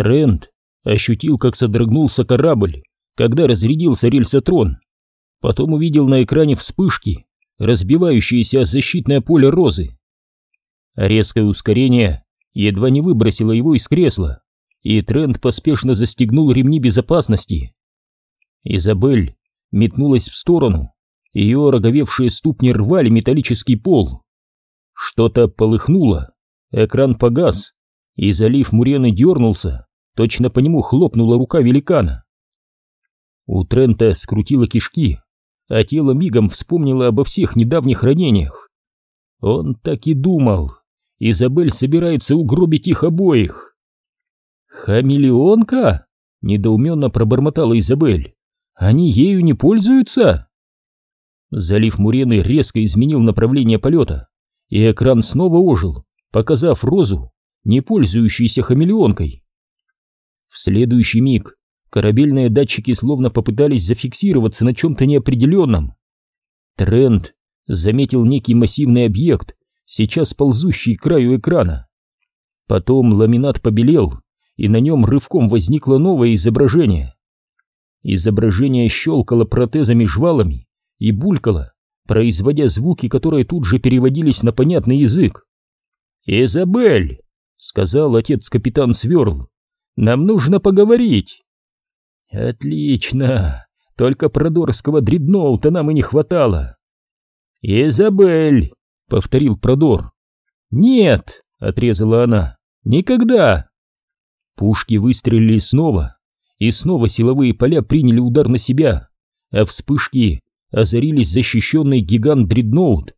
Трент ощутил, как содрогнулся корабль, когда разрядился рельсотрон. Потом увидел на экране вспышки, разбивающиеся о защитное поле розы. Резкое ускорение едва не выбросило его из кресла, и Трент поспешно застегнул ремни безопасности. Изабель метнулась в сторону, ее роговевшие ступни рвали металлический пол. Что-то полыхнуло, экран погас, и залив Мурены дернулся, точно по нему хлопнула рука великана. У Трента скрутило кишки, а тело мигом вспомнило обо всех недавних ранениях. Он так и думал, Изабель собирается угробить их обоих. «Хамелеонка?» — недоуменно пробормотала Изабель. «Они ею не пользуются?» Залив Мурены резко изменил направление полета, и экран снова ожил, показав розу, не пользующейся хамелеонкой. В следующий миг корабельные датчики словно попытались зафиксироваться на чем-то неопределенном. Тренд заметил некий массивный объект, сейчас ползущий к краю экрана. Потом ламинат побелел, и на нем рывком возникло новое изображение. Изображение щелкало протезами-жвалами и булькало, производя звуки, которые тут же переводились на понятный язык. «Изабель!» — сказал отец-капитан Сверл. «Нам нужно поговорить!» «Отлично! Только продорского дредноута нам и не хватало!» «Изабель!» — повторил Продор. «Нет!» — отрезала она. «Никогда!» Пушки выстрелили снова, и снова силовые поля приняли удар на себя, а вспышки озарились защищенный гигант-дредноут.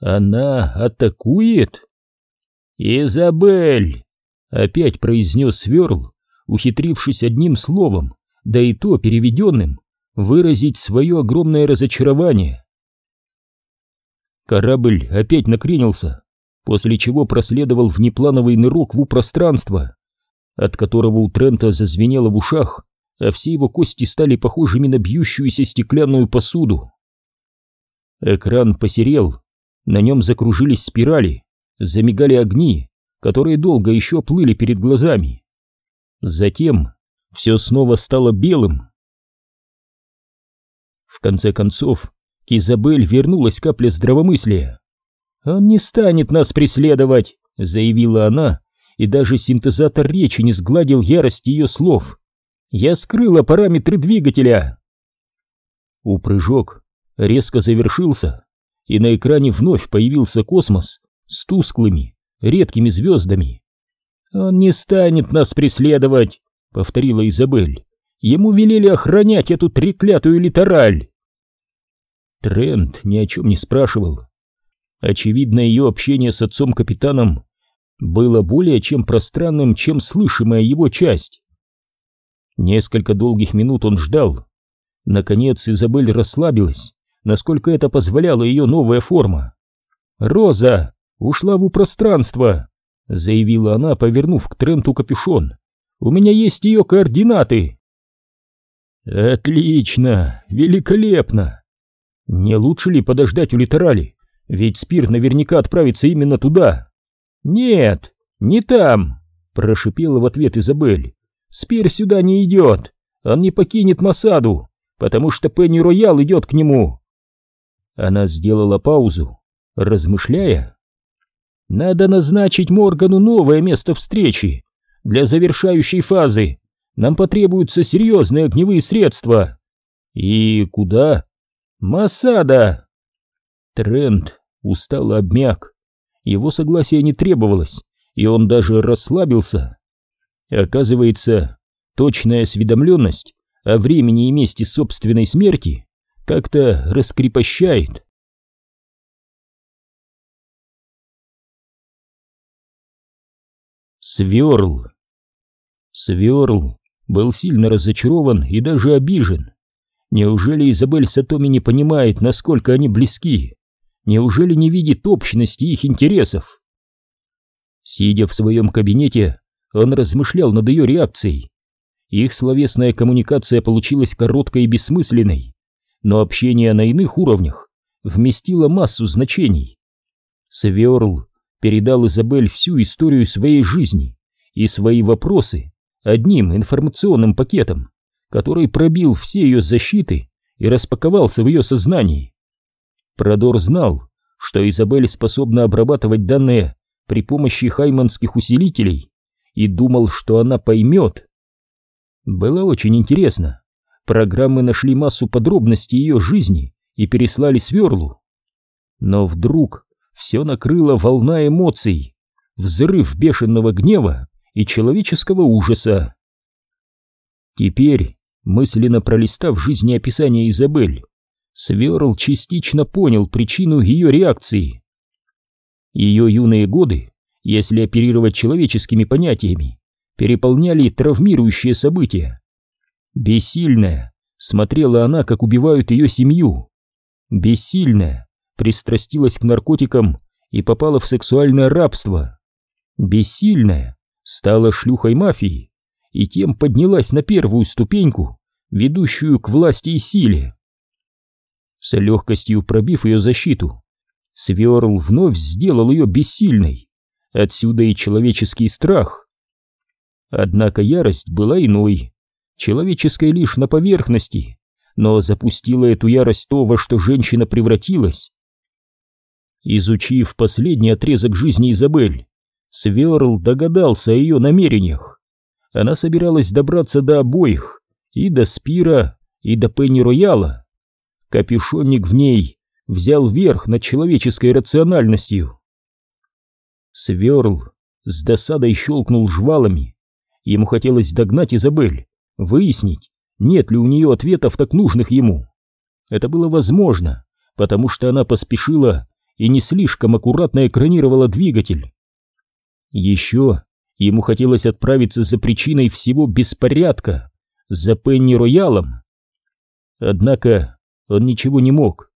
«Она атакует?» «Изабель!» — опять произнес Сверл, ухитрившись одним словом, да и то переведенным, выразить свое огромное разочарование. Корабль опять накренился, после чего проследовал внеплановый нырок в пространство, от которого у Трента зазвенело в ушах, а все его кости стали похожими на бьющуюся стеклянную посуду. Экран посерел, на нем закружились спирали, замигали огни, которые долго еще плыли перед глазами. Затем все снова стало белым. В конце концов, к Изабель вернулась капля здравомыслия. «Он не станет нас преследовать», — заявила она, и даже синтезатор речи не сгладил ярость ее слов. «Я скрыла параметры двигателя». Упрыжок резко завершился, и на экране вновь появился космос с тусклыми, редкими звездами. «Он не станет нас преследовать», — повторила Изабель. «Ему велели охранять эту треклятую литераль». Трент ни о чем не спрашивал. Очевидно, ее общение с отцом-капитаном было более чем пространным, чем слышимая его часть. Несколько долгих минут он ждал. Наконец Изабель расслабилась, насколько это позволяла ее новая форма. «Роза ушла в пространство», — заявила она, повернув к Тренту капюшон. «У меня есть ее координаты». «Отлично! Великолепно! Не лучше ли подождать у литерали? Ведь Спир наверняка отправится именно туда». «Нет, не там!» — прошипела в ответ Изабель. «Спир сюда не идет! Он не покинет Масаду, потому что Пенни Роял идет к нему!» Она сделала паузу, размышляя. «Надо назначить Моргану новое место встречи. Для завершающей фазы нам потребуются серьезные огневые средства». «И куда?» «Масада!» Тренд устало обмяк. Его согласие не требовалось, и он даже расслабился. Оказывается, точная осведомленность о времени и месте собственной смерти как-то раскрепощает. Сверл. Сверл был сильно разочарован и даже обижен. Неужели Изабель Сатоми не понимает, насколько они близки? Неужели не видит общности их интересов? Сидя в своем кабинете, он размышлял над ее реакцией. Их словесная коммуникация получилась короткой и бессмысленной, но общение на иных уровнях вместило массу значений. Сверл передал Изабель всю историю своей жизни и свои вопросы одним информационным пакетом, который пробил все ее защиты и распаковался в ее сознании. Продор знал, что Изабель способна обрабатывать данные при помощи хайманских усилителей и думал, что она поймет. Было очень интересно. Программы нашли массу подробностей ее жизни и переслали Сверлу. Но вдруг все накрыла волна эмоций, взрыв бешеного гнева и человеческого ужаса. Теперь, мысленно пролистав жизнеописание Изабель, Сверл частично понял причину ее реакции. Ее юные годы, если оперировать человеческими понятиями, переполняли травмирующие события. Бессильная смотрела она, как убивают ее семью. Бессильная пристрастилась к наркотикам и попала в сексуальное рабство. Бессильная стала шлюхой мафии и тем поднялась на первую ступеньку, ведущую к власти и силе. С легкостью пробив ее защиту, Сверл вновь сделал ее бессильной. Отсюда и человеческий страх. Однако ярость была иной, человеческой лишь на поверхности, но запустила эту ярость то, во что женщина превратилась. Изучив последний отрезок жизни Изабель, Сверл догадался о ее намерениях. Она собиралась добраться до обоих, и до Спира, и до Пенни Рояла. Капюшонник в ней взял верх над человеческой рациональностью. Сверл с досадой щелкнул жвалами. Ему хотелось догнать Изабель, выяснить, нет ли у нее ответов так нужных ему. Это было возможно, потому что она поспешила и не слишком аккуратно экранировала двигатель. Еще ему хотелось отправиться за причиной всего беспорядка, за Пенни Роялом. Однако он ничего не мог.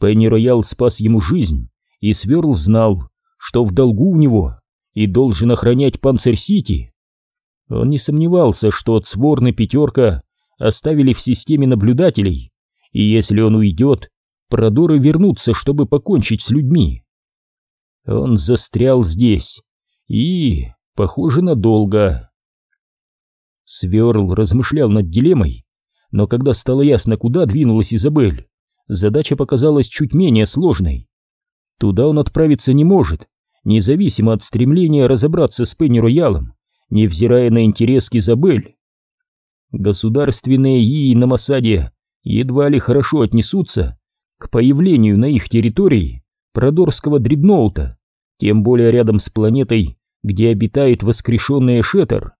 Пенни Роял спас ему жизнь, и Сверл знал, что в долгу у него и должен охранять Панцирь-Сити. Он не сомневался, что Цворн Пятерка оставили в системе наблюдателей, и если он уйдет, продоры вернутся, чтобы покончить с людьми. Он застрял здесь и, похоже, надолго. Сверл размышлял над дилеммой, но когда стало ясно, куда двинулась Изабель, задача показалась чуть менее сложной. Туда он отправиться не может, независимо от стремления разобраться с Пенни Роялом, невзирая на интерес к Изабель. Государственные ИИ на Масаде едва ли хорошо отнесутся к появлению на их территории продорского дредноута, тем более рядом с планетой, где обитает воскрешенный Эшетер.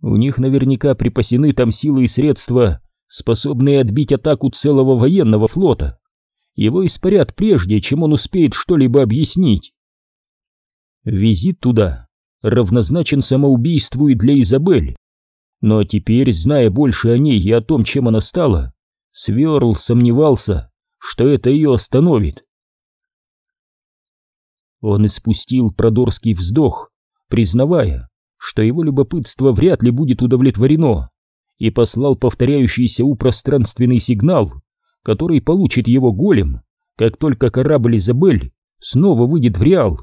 У них наверняка припасены там силы и средства, способные отбить атаку целого военного флота. Его испарят прежде, чем он успеет что-либо объяснить. Визит туда равнозначен самоубийству и для Изабель. Но теперь, зная больше о ней и о том, чем она стала, Сверл сомневался, что это ее остановит. Он испустил продорский вздох, признавая, что его любопытство вряд ли будет удовлетворено, и послал повторяющийся у пространственный сигнал, который получит его голем, как только корабль Изабель снова выйдет в Реал.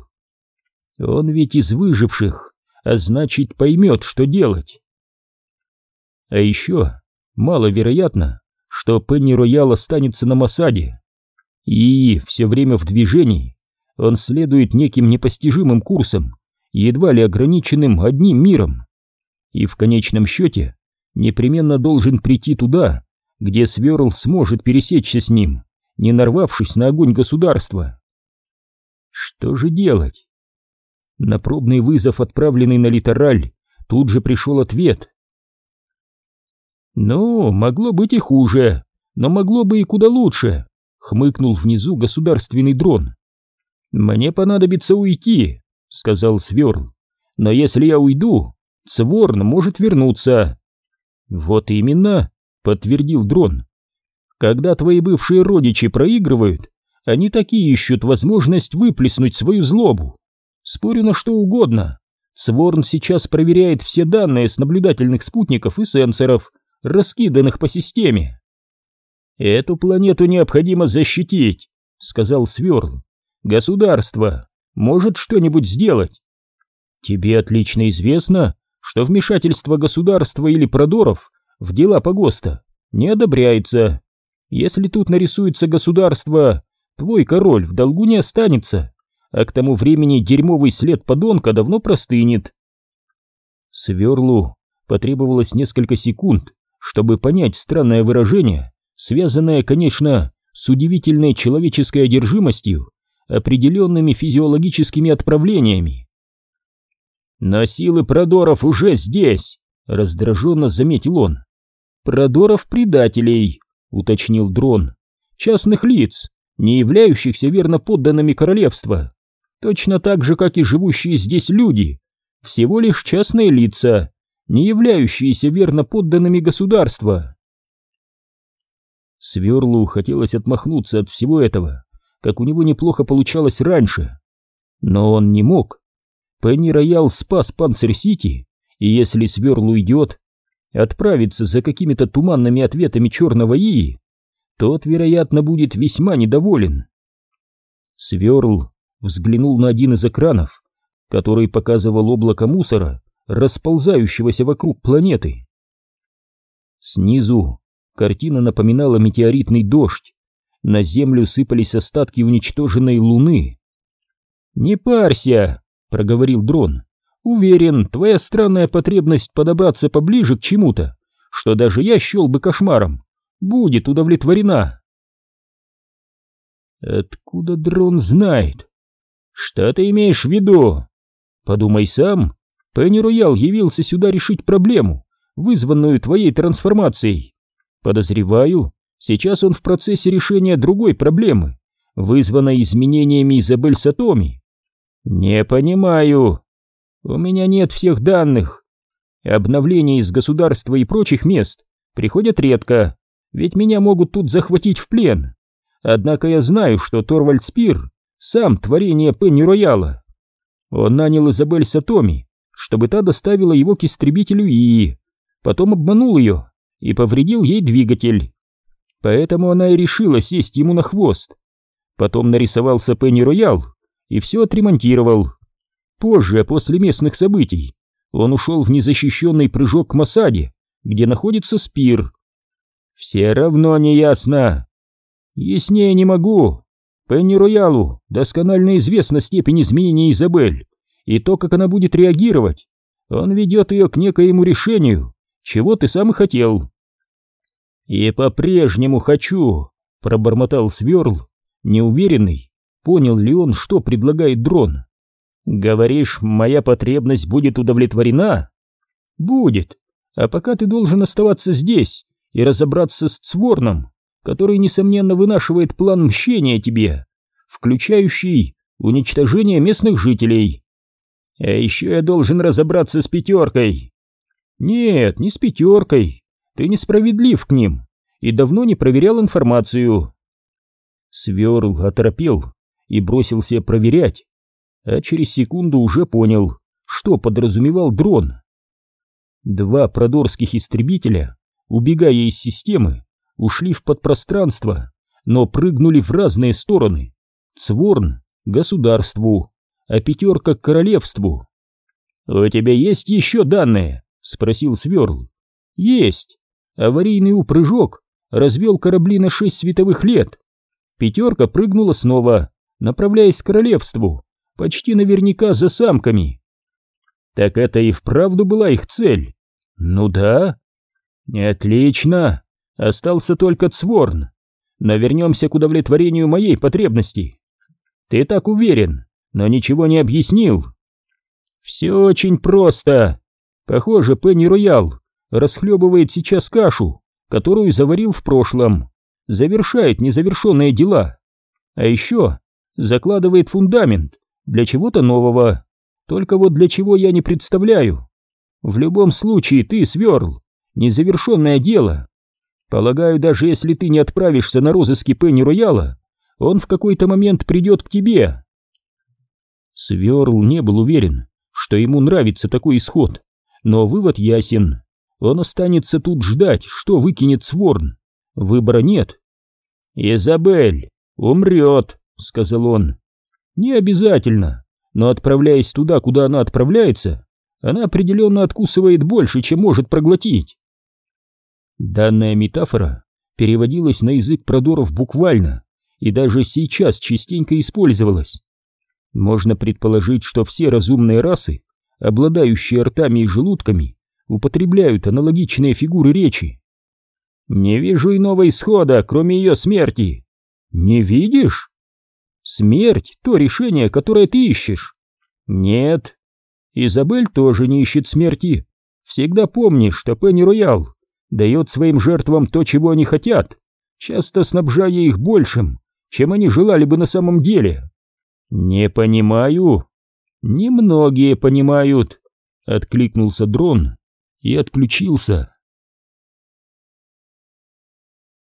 Он ведь из выживших, а значит поймет, что делать. А еще маловероятно, что Пенни Роял останется на Масаде. И все время в движении он следует неким непостижимым курсом, едва ли ограниченным одним миром. И в конечном счете непременно должен прийти туда, где Сверл сможет пересечься с ним, не нарвавшись на огонь государства. Что же делать? На пробный вызов, отправленный на литераль, тут же пришел ответ. «Ну, могло быть и хуже, но могло бы и куда лучше», — хмыкнул внизу государственный дрон. «Мне понадобится уйти», — сказал Сверл. «Но если я уйду, Цворн может вернуться». «Вот именно», — подтвердил дрон. «Когда твои бывшие родичи проигрывают, они такие ищут возможность выплеснуть свою злобу. Спорю на что угодно. Сворн сейчас проверяет все данные с наблюдательных спутников и сенсоров, раскиданных по системе. «Эту планету необходимо защитить», — сказал Сверл. «Государство может что-нибудь сделать». «Тебе отлично известно, что вмешательство государства или продоров в дела погоста не одобряется. Если тут нарисуется государство, твой король в долгу не останется, а к тому времени дерьмовый след подонка давно простынет. Сверлу потребовалось несколько секунд, чтобы понять странное выражение, связанное, конечно, с удивительной человеческой одержимостью, определенными физиологическими отправлениями. «Но силы продоров уже здесь!» — раздраженно заметил он. «Продоров предателей!» — уточнил дрон. «Частных лиц, не являющихся верно подданными королевства, точно так же, как и живущие здесь люди, всего лишь частные лица, не являющиеся верно подданными государства. Сверлу хотелось отмахнуться от всего этого, как у него неплохо получалось раньше. Но он не мог. Пенни Роял спас Панцирь-Сити, и если Сверлу идет, отправиться за какими-то туманными ответами черного Ии, тот, вероятно, будет весьма недоволен. Сверл взглянул на один из экранов, который показывал облако мусора, расползающегося вокруг планеты. Снизу картина напоминала метеоритный дождь. На землю сыпались остатки уничтоженной луны. «Не парься!» — проговорил дрон. «Уверен, твоя странная потребность подобраться поближе к чему-то, что даже я счел бы кошмаром, будет удовлетворена». «Откуда дрон знает?» «Что ты имеешь в виду?» «Подумай сам. Пенни Роял явился сюда решить проблему, вызванную твоей трансформацией. Подозреваю, сейчас он в процессе решения другой проблемы, вызванной изменениями Изабель Сатоми. Не понимаю. У меня нет всех данных. Обновления из государства и прочих мест приходят редко, ведь меня могут тут захватить в плен. Однако я знаю, что Торвальд Спир сам творение Пенни Рояла. Он нанял Изабель Сатоми, чтобы та доставила его к истребителю ИИ, потом обманул ее и повредил ей двигатель. Поэтому она и решила сесть ему на хвост. Потом нарисовался Пенни Роял и все отремонтировал. Позже, после местных событий, он ушел в незащищенный прыжок к Масаде, где находится Спир. Все равно не ясно. Яснее не могу. Пенни Роялу досконально известна степень изменения Изабель и то, как она будет реагировать. Он ведет ее к некоему решению, чего ты сам и хотел. «И по-прежнему хочу», — пробормотал Сверл, неуверенный, понял ли он, что предлагает дрон. «Говоришь, моя потребность будет удовлетворена?» «Будет, а пока ты должен оставаться здесь и разобраться с Цворном который, несомненно, вынашивает план мщения тебе, включающий уничтожение местных жителей. А еще я должен разобраться с пятеркой. Нет, не с пятеркой. Ты несправедлив к ним и давно не проверял информацию. Сверл оторопел и бросился проверять, а через секунду уже понял, что подразумевал дрон. Два продорских истребителя, убегая из системы, ушли в подпространство, но прыгнули в разные стороны. Цворн — государству, а пятерка — к королевству. «У тебя есть еще данные?» — спросил Сверл. «Есть. Аварийный упрыжок развел корабли на шесть световых лет. Пятерка прыгнула снова, направляясь к королевству, почти наверняка за самками». «Так это и вправду была их цель?» «Ну да». «Отлично. Остался только Цворн. Но вернемся к удовлетворению моей потребности. Ты так уверен, но ничего не объяснил. Все очень просто. Похоже, Пенни Роял расхлебывает сейчас кашу, которую заварил в прошлом, завершает незавершенные дела. А еще закладывает фундамент для чего-то нового. Только вот для чего я не представляю. В любом случае ты, Сверл, незавершенное дело, Полагаю, даже если ты не отправишься на розыски Пенни Рояла, он в какой-то момент придет к тебе. Сверл не был уверен, что ему нравится такой исход, но вывод ясен. Он останется тут ждать, что выкинет Сворн. Выбора нет. «Изабель умрет», — сказал он. «Не обязательно, но отправляясь туда, куда она отправляется, она определенно откусывает больше, чем может проглотить. Данная метафора переводилась на язык продоров буквально и даже сейчас частенько использовалась. Можно предположить, что все разумные расы, обладающие ртами и желудками, употребляют аналогичные фигуры речи. «Не вижу иного исхода, кроме ее смерти». «Не видишь?» «Смерть — то решение, которое ты ищешь». «Нет». Изабель тоже не ищет смерти. Всегда помни, что Пенни Роял дает своим жертвам то, чего они хотят, часто снабжая их большим, чем они желали бы на самом деле. «Не понимаю». «Немногие понимают», — откликнулся дрон и отключился.